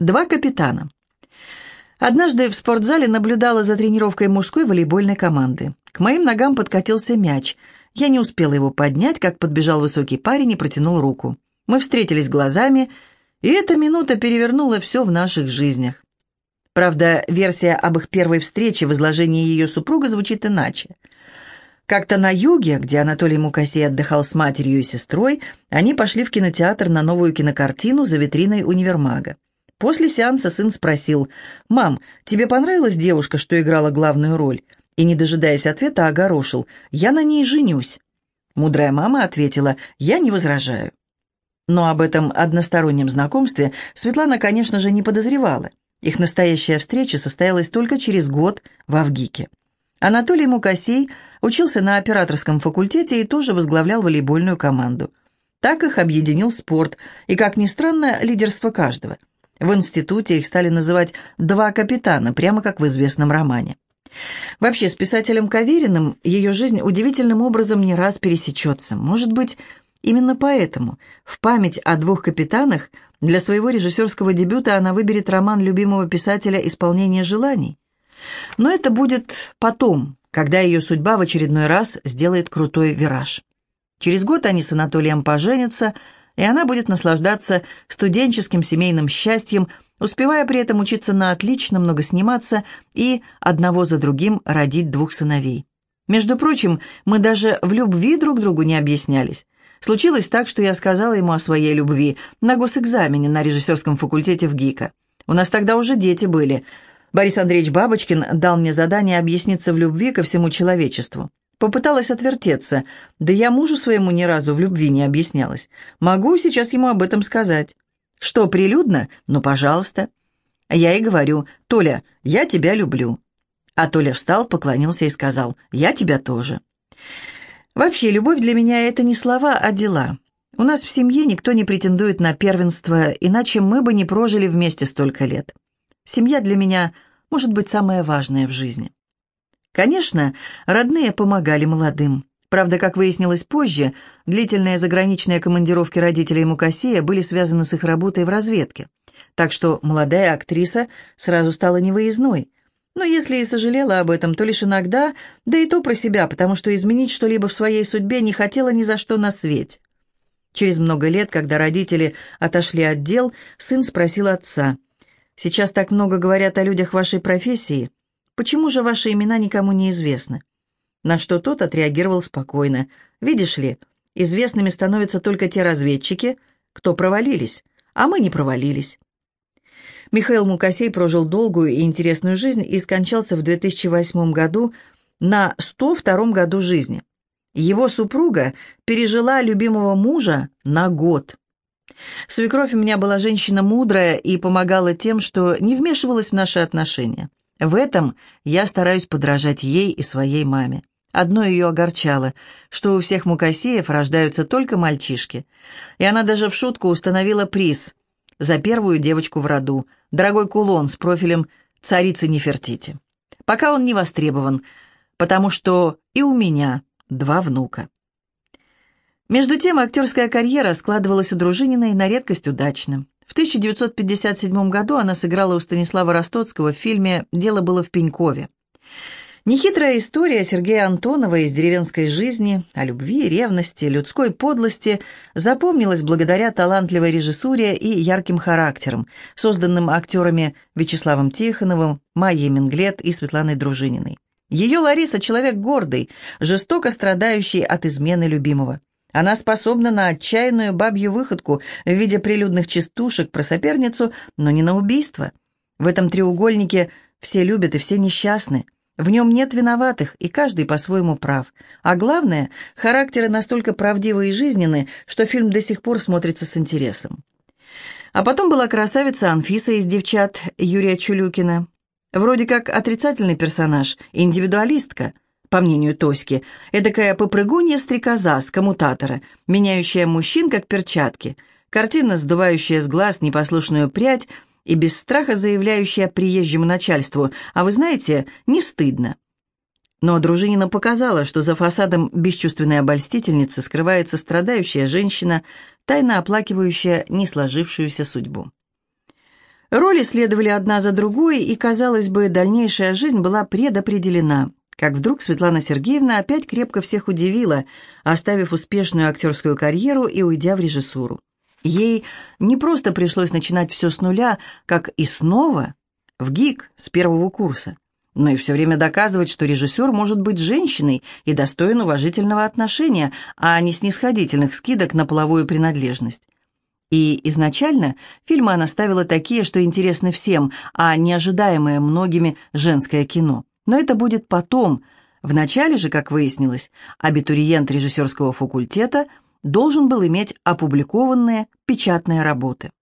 Два капитана. Однажды в спортзале наблюдала за тренировкой мужской волейбольной команды. К моим ногам подкатился мяч. Я не успела его поднять, как подбежал высокий парень и протянул руку. Мы встретились глазами, и эта минута перевернула все в наших жизнях. Правда, версия об их первой встрече в изложении ее супруга звучит иначе. Как-то на юге, где Анатолий Мукасей отдыхал с матерью и сестрой, они пошли в кинотеатр на новую кинокартину за витриной универмага. После сеанса сын спросил, «Мам, тебе понравилась девушка, что играла главную роль?» И, не дожидаясь ответа, огорошил, «Я на ней женюсь». Мудрая мама ответила, «Я не возражаю». Но об этом одностороннем знакомстве Светлана, конечно же, не подозревала. Их настоящая встреча состоялась только через год в Авгике. Анатолий Мукасей учился на операторском факультете и тоже возглавлял волейбольную команду. Так их объединил спорт и, как ни странно, лидерство каждого. В институте их стали называть «два капитана», прямо как в известном романе. Вообще, с писателем Кавериным ее жизнь удивительным образом не раз пересечется. Может быть, именно поэтому в память о двух капитанах для своего режиссерского дебюта она выберет роман любимого писателя «Исполнение желаний». Но это будет потом, когда ее судьба в очередной раз сделает крутой вираж. Через год они с Анатолием поженятся, и она будет наслаждаться студенческим семейным счастьем, успевая при этом учиться на отлично, много сниматься и одного за другим родить двух сыновей. Между прочим, мы даже в любви друг другу не объяснялись. Случилось так, что я сказала ему о своей любви на госэкзамене на режиссерском факультете в ГИКа. У нас тогда уже дети были – Борис Андреевич Бабочкин дал мне задание объясниться в любви ко всему человечеству. Попыталась отвертеться. Да я мужу своему ни разу в любви не объяснялась. Могу сейчас ему об этом сказать. Что, прилюдно? Ну, пожалуйста. Я и говорю, Толя, я тебя люблю. А Толя встал, поклонился и сказал, я тебя тоже. Вообще, любовь для меня это не слова, а дела. У нас в семье никто не претендует на первенство, иначе мы бы не прожили вместе столько лет. Семья для меня может быть самое важное в жизни. Конечно, родные помогали молодым. Правда, как выяснилось позже, длительные заграничные командировки родителей Мукасея были связаны с их работой в разведке. Так что молодая актриса сразу стала невыездной. Но если и сожалела об этом, то лишь иногда, да и то про себя, потому что изменить что-либо в своей судьбе не хотела ни за что на свете. Через много лет, когда родители отошли от дел, сын спросил отца – Сейчас так много говорят о людях вашей профессии. Почему же ваши имена никому не известны?» На что тот отреагировал спокойно. «Видишь ли, известными становятся только те разведчики, кто провалились, а мы не провалились». Михаил Мукасей прожил долгую и интересную жизнь и скончался в 2008 году на 102 году жизни. Его супруга пережила любимого мужа на год. Свекровь у меня была женщина мудрая и помогала тем, что не вмешивалась в наши отношения. В этом я стараюсь подражать ей и своей маме. Одно ее огорчало, что у всех мукасеев рождаются только мальчишки. И она даже в шутку установила приз за первую девочку в роду, дорогой кулон с профилем царицы Нефертити. Пока он не востребован, потому что и у меня два внука. Между тем актерская карьера складывалась у Дружининой на редкость удачно. В 1957 году она сыграла у Станислава Ростоцкого в фильме «Дело было в Пенькове». Нехитрая история Сергея Антонова из деревенской жизни, о любви, ревности, людской подлости запомнилась благодаря талантливой режиссуре и ярким характерам, созданным актерами Вячеславом Тихоновым, Майей Менглет и Светланой Дружининой. Ее Лариса – человек гордый, жестоко страдающий от измены любимого. Она способна на отчаянную бабью выходку в виде прилюдных частушек про соперницу, но не на убийство. В этом треугольнике все любят и все несчастны. В нем нет виноватых, и каждый по-своему прав. А главное, характеры настолько правдивы и жизненны, что фильм до сих пор смотрится с интересом. А потом была красавица Анфиса из «Девчат» Юрия Чулюкина. Вроде как отрицательный персонаж, индивидуалистка – по мнению Тоськи, эдакая попрыгунья-стрекоза с коммутатора, меняющая мужчин как перчатки, картина, сдувающая с глаз непослушную прядь и без страха заявляющая приезжему начальству, а вы знаете, не стыдно. Но Дружинина показала, что за фасадом бесчувственной обольстительницы скрывается страдающая женщина, тайно оплакивающая не сложившуюся судьбу. Роли следовали одна за другой, и, казалось бы, дальнейшая жизнь была предопределена. Как вдруг Светлана Сергеевна опять крепко всех удивила, оставив успешную актерскую карьеру и уйдя в режиссуру. Ей не просто пришлось начинать все с нуля, как и снова в ГИК с первого курса, но и все время доказывать, что режиссер может быть женщиной и достоин уважительного отношения, а не снисходительных скидок на половую принадлежность. И изначально фильмы она ставила такие, что интересны всем, а не ожидаемое многими женское кино. Но это будет потом. Вначале же, как выяснилось, абитуриент режиссерского факультета должен был иметь опубликованные печатные работы.